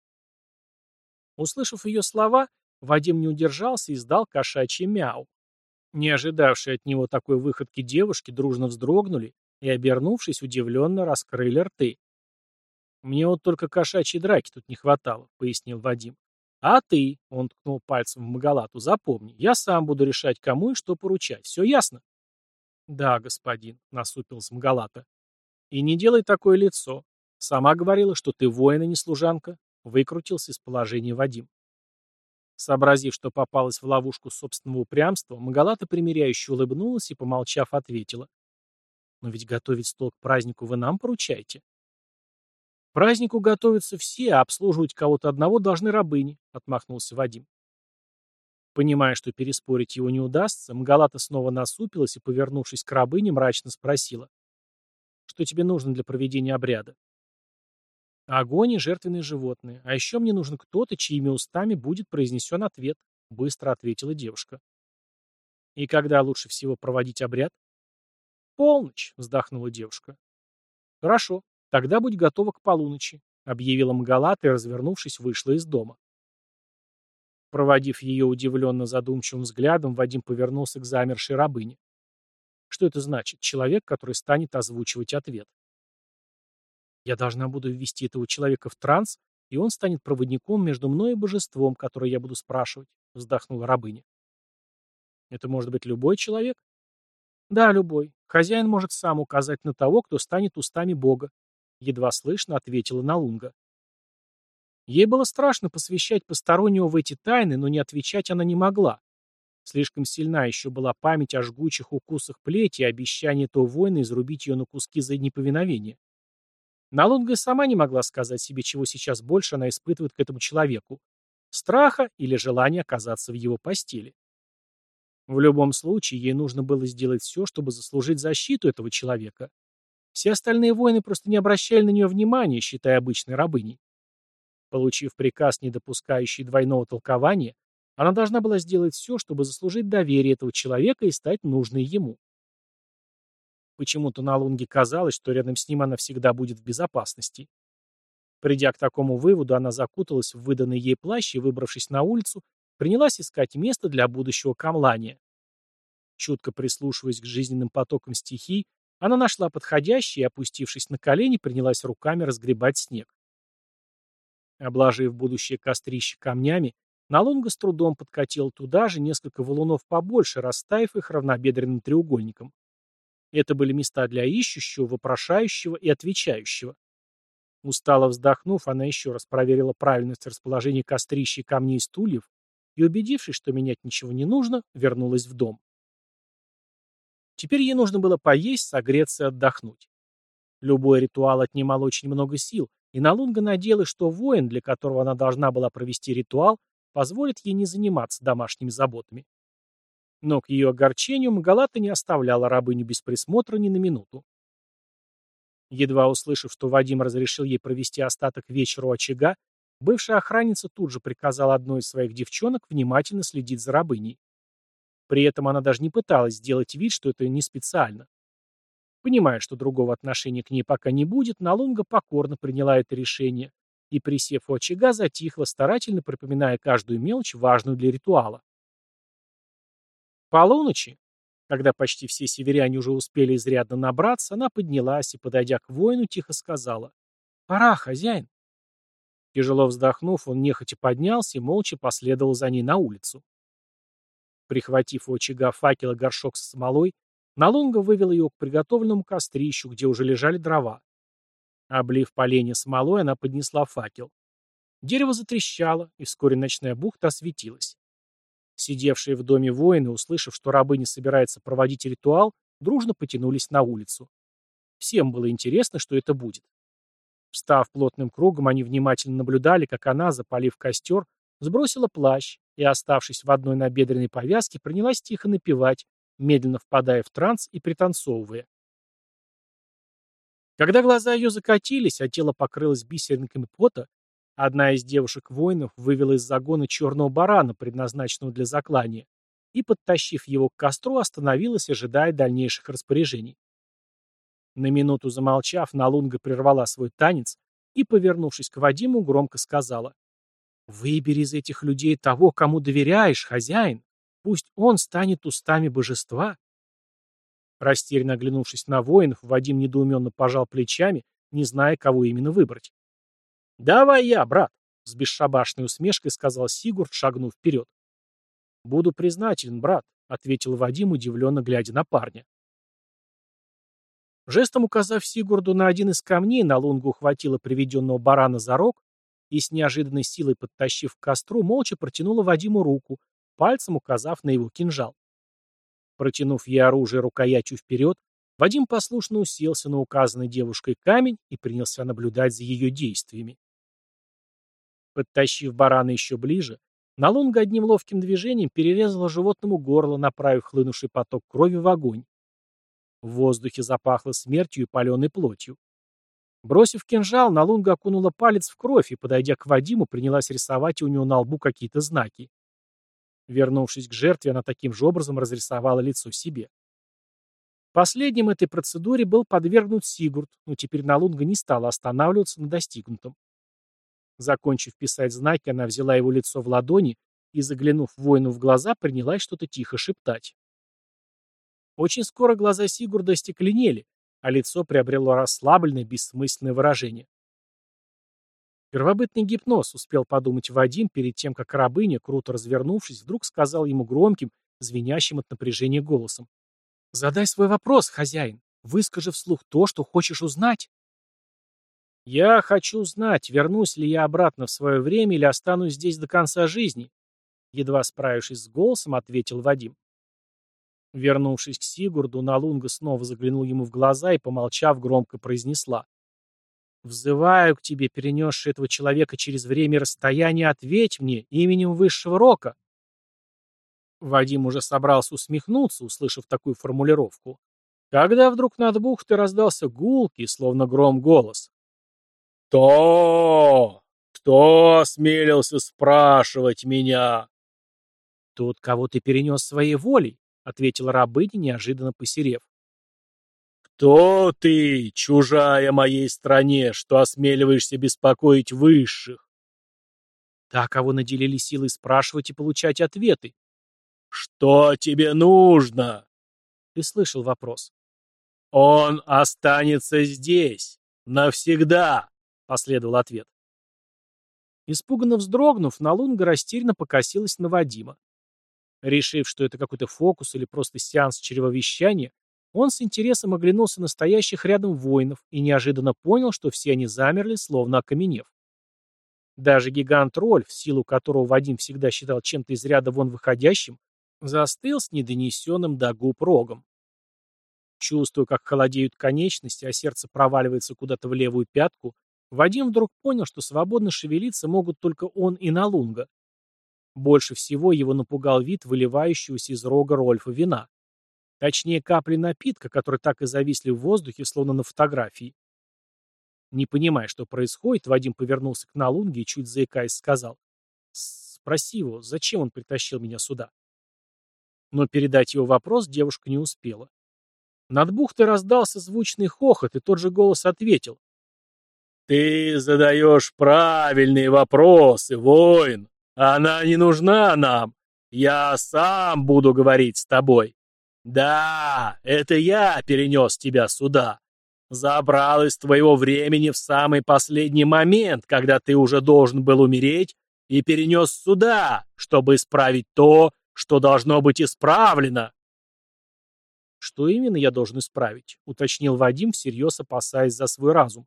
Услышав ее слова, Вадим не удержался и издал кошачий мяу. Не ожидавшие от него такой выходки девушки дружно вздрогнули и, обернувшись, удивленно раскрыли рты. «Мне вот только кошачьей драки тут не хватало», — пояснил Вадим. «А ты», — он ткнул пальцем в Магалату, — «запомни, я сам буду решать, кому и что поручать. Все ясно?» «Да, господин», — насупился Магалата. «И не делай такое лицо. Сама говорила, что ты воин, а не служанка», — выкрутился из положения Вадим. Сообразив, что попалась в ловушку собственного упрямства, Магалата примиряюще улыбнулась и, помолчав, ответила. Но ведь готовить стол к празднику вы нам поручаете. празднику готовятся все, а обслуживать кого-то одного должны рабыни, отмахнулся Вадим. Понимая, что переспорить его не удастся, Мгалата снова насупилась и, повернувшись к рабыне, мрачно спросила. «Что тебе нужно для проведения обряда?» «Огонь и жертвенные животные. А еще мне нужен кто-то, чьими устами будет произнесен ответ», — быстро ответила девушка. «И когда лучше всего проводить обряд?» «Полночь», — вздохнула девушка. «Хорошо, тогда будь готова к полуночи», — объявила Мгалата и, развернувшись, вышла из дома. Проводив ее удивленно задумчивым взглядом, Вадим повернулся к замершей рабыне. Что это значит? Человек, который станет озвучивать ответ. Я должна буду ввести этого человека в транс, и он станет проводником между мной и божеством, которое я буду спрашивать, вздохнула рабыня. Это может быть любой человек? Да, любой. Хозяин может сам указать на того, кто станет устами Бога, едва слышно ответила Налунга. Ей было страшно посвящать постороннего в эти тайны, но не отвечать она не могла. Слишком сильна еще была память о жгучих укусах плети и обещание того воина изрубить ее на куски за неповиновение. Налунга сама не могла сказать себе, чего сейчас больше она испытывает к этому человеку. Страха или желание оказаться в его постели. В любом случае, ей нужно было сделать все, чтобы заслужить защиту этого человека. Все остальные воины просто не обращали на нее внимания, считая обычной рабыней. Получив приказ, не допускающий двойного толкования, она должна была сделать все, чтобы заслужить доверие этого человека и стать нужной ему. Почему-то на Лунге казалось, что рядом с ним она всегда будет в безопасности. Придя к такому выводу, она закуталась в выданный ей плащ и, выбравшись на улицу, принялась искать место для будущего камлания. Чутко прислушиваясь к жизненным потокам стихий, она нашла подходящий и, опустившись на колени, принялась руками разгребать снег. Обложив будущее кострище камнями, Налунга с трудом подкатил туда же несколько валунов побольше, расставив их равнобедренным треугольником. Это были места для ищущего, вопрошающего и отвечающего. Устало вздохнув, она еще раз проверила правильность расположения кострища и камней и стульев и, убедившись, что менять ничего не нужно, вернулась в дом. Теперь ей нужно было поесть, согреться и отдохнуть. Любой ритуал отнимал очень много сил, и Налунга надеялась, что воин, для которого она должна была провести ритуал, позволит ей не заниматься домашними заботами. Но к ее огорчению Магалата не оставляла рабыню без присмотра ни на минуту. Едва услышав, что Вадим разрешил ей провести остаток вечера у очага, бывшая охранница тут же приказала одной из своих девчонок внимательно следить за рабыней. При этом она даже не пыталась сделать вид, что это не специально. Понимая, что другого отношения к ней пока не будет, Налунга покорно приняла это решение и, присев у очага, затихла, старательно припоминая каждую мелочь, важную для ритуала. Полуночи, когда почти все северяне уже успели изрядно набраться, она поднялась и, подойдя к воину, тихо сказала «Пора, хозяин». Тяжело вздохнув, он нехотя поднялся и молча последовал за ней на улицу. Прихватив у очага факел и горшок со смолой, Налунга вывел ее к приготовленному кострищу, где уже лежали дрова. Облив поленья смолой, она поднесла факел. Дерево затрещало, и вскоре ночная бухта осветилась. Сидевшие в доме воины, услышав, что рабыня собирается проводить ритуал, дружно потянулись на улицу. Всем было интересно, что это будет. Встав плотным кругом, они внимательно наблюдали, как она, запалив костер, сбросила плащ и, оставшись в одной набедренной повязке, принялась тихо напевать, медленно впадая в транс и пританцовывая. Когда глаза ее закатились, а тело покрылось бисеринками пота, одна из девушек-воинов вывела из загона черного барана, предназначенного для заклания, и, подтащив его к костру, остановилась, ожидая дальнейших распоряжений. На минуту замолчав, Налунга прервала свой танец и, повернувшись к Вадиму, громко сказала «Выбери из этих людей того, кому доверяешь, хозяин». Пусть он станет устами божества. Растерянно оглянувшись на воинов, Вадим недоуменно пожал плечами, не зная, кого именно выбрать. «Давай я, брат!» — с бесшабашной усмешкой сказал Сигурд, шагнув вперед. «Буду признателен, брат», — ответил Вадим, удивленно глядя на парня. Жестом указав Сигурду на один из камней, на лунгу ухватила приведенного барана за рог и с неожиданной силой подтащив к костру, молча протянула Вадиму руку, пальцем указав на его кинжал. Протянув ей оружие рукоятью вперед, Вадим послушно уселся на указанный девушкой камень и принялся наблюдать за ее действиями. Подтащив барана еще ближе, Налунга одним ловким движением перерезала животному горло, направив хлынувший поток крови в огонь. В воздухе запахло смертью и паленой плотью. Бросив кинжал, Налунга окунула палец в кровь и, подойдя к Вадиму, принялась рисовать у него на лбу какие-то знаки. Вернувшись к жертве, она таким же образом разрисовала лицо себе. Последним этой процедуре был подвергнут Сигурд, но теперь Налунга не стала останавливаться на достигнутом. Закончив писать знаки, она взяла его лицо в ладони и, заглянув воину в глаза, принялась что-то тихо шептать. Очень скоро глаза Сигурда остекленели, а лицо приобрело расслабленное, бессмысленное выражение. Первобытный гипноз, успел подумать Вадим перед тем, как рабыня, круто развернувшись, вдруг сказал ему громким, звенящим от напряжения голосом. «Задай свой вопрос, хозяин. Выскажи вслух то, что хочешь узнать». «Я хочу знать, вернусь ли я обратно в свое время или останусь здесь до конца жизни», едва справившись с голосом, ответил Вадим. Вернувшись к Сигурду, Налунга снова заглянул ему в глаза и, помолчав, громко произнесла. «Взываю к тебе, перенесший этого человека через время и расстояние, ответь мне именем высшего рока». Вадим уже собрался усмехнуться, услышав такую формулировку, когда вдруг над бухтой раздался гулкий, словно гром голос. «Кто? Кто осмелился спрашивать меня?» «Тут кого ты перенес своей волей», — ответила рабыня, неожиданно посерев. «Кто ты, чужая моей стране, что осмеливаешься беспокоить высших?» «Так, кого наделили силой спрашивать и получать ответы». «Что тебе нужно?» Ты слышал вопрос. «Он останется здесь. Навсегда. — последовал ответ. Испуганно вздрогнув, Налунга растерянно покосилась на Вадима. Решив, что это какой-то фокус или просто сеанс чревовещания, он с интересом оглянулся на стоящих рядом воинов и неожиданно понял, что все они замерли, словно окаменев. Даже гигант Роль, в силу которого Вадим всегда считал чем-то из ряда вон выходящим, застыл с недонесенным до губ рогом. Чувствуя, как холодеют конечности, а сердце проваливается куда-то в левую пятку, Вадим вдруг понял, что свободно шевелиться могут только он и Налунга. Больше всего его напугал вид выливающегося из рога Рольфа вина. Точнее, капли напитка, которые так и зависли в воздухе, словно на фотографии. Не понимая, что происходит, Вадим повернулся к Налунге и, чуть заикаясь, сказал. «Спроси его, зачем он притащил меня сюда?» Но передать его вопрос девушка не успела. Над бухтой раздался звучный хохот, и тот же голос ответил. «Ты задаешь правильные вопросы, воин. Она не нужна нам. Я сам буду говорить с тобой. Да, это я перенес тебя сюда. Забрал из твоего времени в самый последний момент, когда ты уже должен был умереть, и перенес сюда, чтобы исправить то, что должно быть исправлено. Что именно я должен исправить? Уточнил Вадим, всерьез опасаясь за свой разум.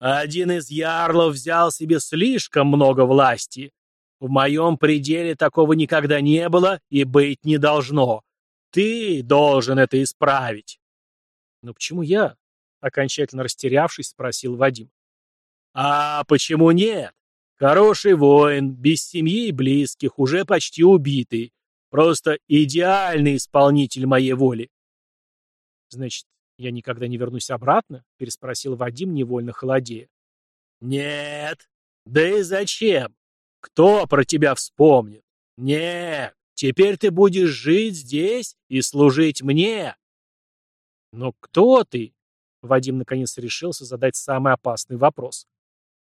Один из ярлов взял себе слишком много власти. В моем пределе такого никогда не было и быть не должно. Ты должен это исправить. Но почему я? Окончательно растерявшись, спросил Вадим. А почему нет? Хороший воин, без семьи и близких, уже почти убитый. Просто идеальный исполнитель моей воли. Значит, «Я никогда не вернусь обратно?» — переспросил Вадим, невольно холодея. «Нет. Да и зачем? Кто про тебя вспомнит? Нет. Теперь ты будешь жить здесь и служить мне». «Но кто ты?» — Вадим наконец решился задать самый опасный вопрос.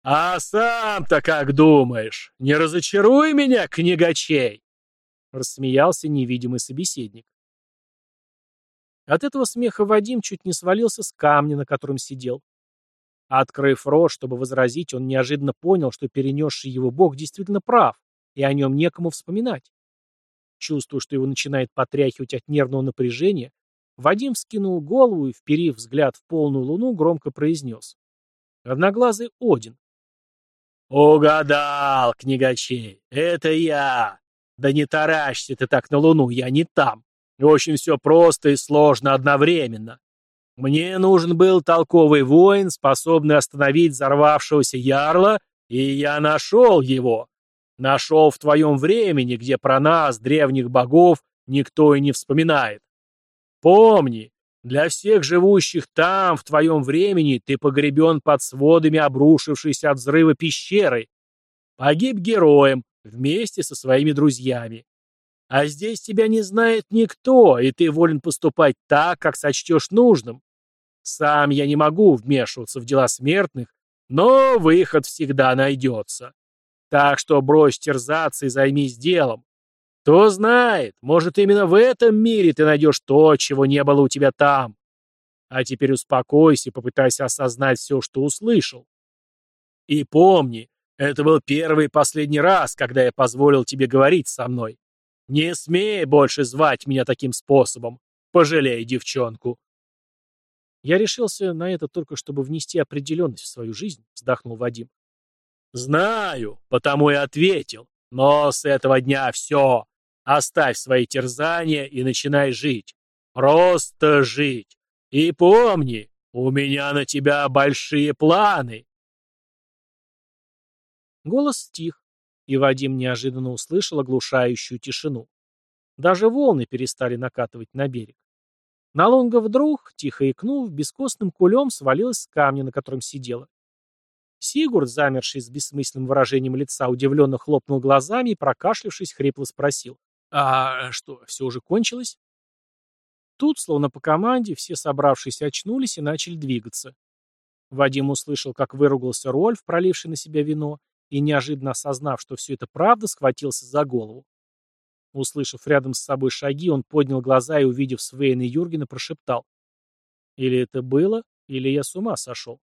«А сам-то как думаешь? Не разочаруй меня, книгачей!» Рассмеялся невидимый собеседник. От этого смеха Вадим чуть не свалился с камня, на котором сидел. Открыв рот, чтобы возразить, он неожиданно понял, что перенесший его бог действительно прав, и о нем некому вспоминать. Чувствуя, что его начинает потряхивать от нервного напряжения, Вадим вскинул голову и, вперив взгляд в полную луну, громко произнес. Одноглазый Один. «Угадал, книгачей, это я! Да не таращься ты так на луну, я не там! Очень все просто и сложно одновременно. Мне нужен был толковый воин, способный остановить взорвавшегося ярла, и я нашел его. Нашел в твоем времени, где про нас, древних богов, никто и не вспоминает. Помни, для всех живущих там, в твоем времени, ты погребен под сводами обрушившейся от взрыва пещеры. Погиб героем вместе со своими друзьями. А здесь тебя не знает никто, и ты волен поступать так, как сочтешь нужным. Сам я не могу вмешиваться в дела смертных, но выход всегда найдется. Так что брось терзаться и займись делом. Кто знает, может, именно в этом мире ты найдешь то, чего не было у тебя там. А теперь успокойся и попытайся осознать все, что услышал. И помни, это был первый и последний раз, когда я позволил тебе говорить со мной. Не смей больше звать меня таким способом. Пожалей девчонку. Я решился на это только, чтобы внести определенность в свою жизнь, вздохнул Вадим. Знаю, потому и ответил. Но с этого дня все. Оставь свои терзания и начинай жить. Просто жить. И помни, у меня на тебя большие планы. Голос стих, и Вадим неожиданно услышал оглушающую тишину. Даже волны перестали накатывать на берег. Налонга вдруг, тихо икнув, бескостным кулем свалилась с камня, на котором сидела. Сигурд, замерший с бессмысленным выражением лица, удивленно хлопнул глазами и, прокашлявшись, хрипло спросил. «А что, все уже кончилось?» Тут, словно по команде, все собравшиеся очнулись и начали двигаться. Вадим услышал, как выругался Рольф, проливший на себя вино, и, неожиданно осознав, что все это правда, схватился за голову. Услышав рядом с собой шаги, он поднял глаза и, увидев Свейна и Юргена, прошептал. «Или это было, или я с ума сошел?»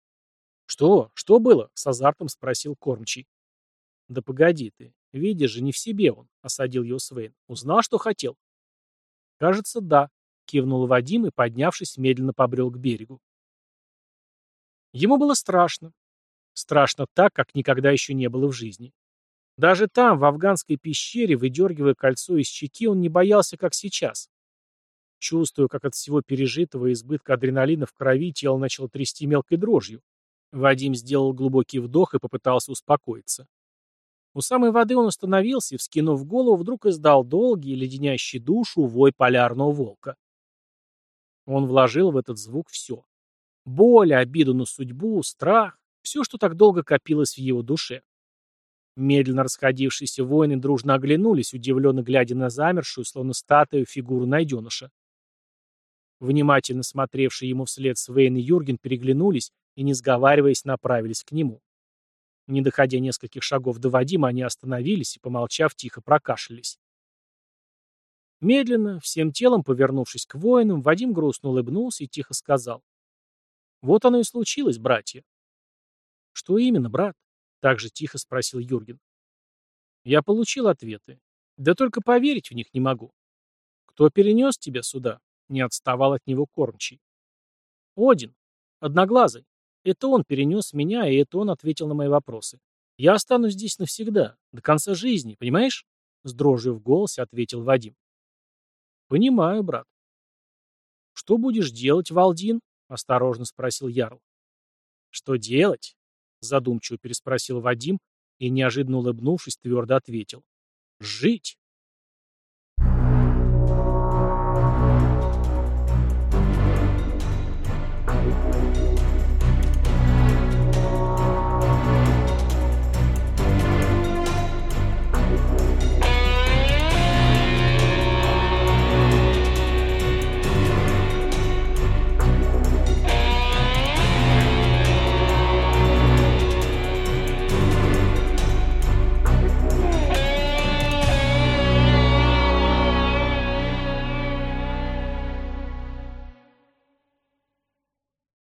«Что? Что было?» — с азартом спросил кормчий. «Да погоди ты. Видишь же, не в себе он», — осадил его Свейн. «Узнал, что хотел?» «Кажется, да», — кивнул Вадим и, поднявшись, медленно побрел к берегу. Ему было страшно. Страшно так, как никогда еще не было в жизни. Даже там, в афганской пещере, выдергивая кольцо из щеки, он не боялся, как сейчас. Чувствуя, как от всего пережитого избытка адреналина в крови тело начало трясти мелкой дрожью, Вадим сделал глубокий вдох и попытался успокоиться. У самой воды он остановился и, вскинув голову, вдруг издал долгий, леденящий душу вой полярного волка. Он вложил в этот звук все. Боль, обиду на судьбу, страх, все, что так долго копилось в его душе. Медленно расходившиеся воины дружно оглянулись, удивленно глядя на замершую, словно статую, фигуру найденыша. Внимательно смотревшие ему вслед Свейн и Юрген переглянулись и, не сговариваясь, направились к нему. Не доходя нескольких шагов до Вадима, они остановились и, помолчав, тихо прокашлялись. Медленно, всем телом повернувшись к воинам, Вадим грустно улыбнулся и тихо сказал. «Вот оно и случилось, братья». «Что именно, брат?» Так же тихо спросил Юрген. Я получил ответы. Да только поверить в них не могу. Кто перенес тебя сюда? Не отставал от него кормчий. Один. Одноглазый. Это он перенес меня, и это он ответил на мои вопросы. Я останусь здесь навсегда, до конца жизни, понимаешь? С дрожью в голосе ответил Вадим. Понимаю, брат. Что будешь делать, Валдин? Осторожно спросил Ярл. Что делать? Задумчиво переспросил Вадим и, неожиданно улыбнувшись, твердо ответил. «Жить!»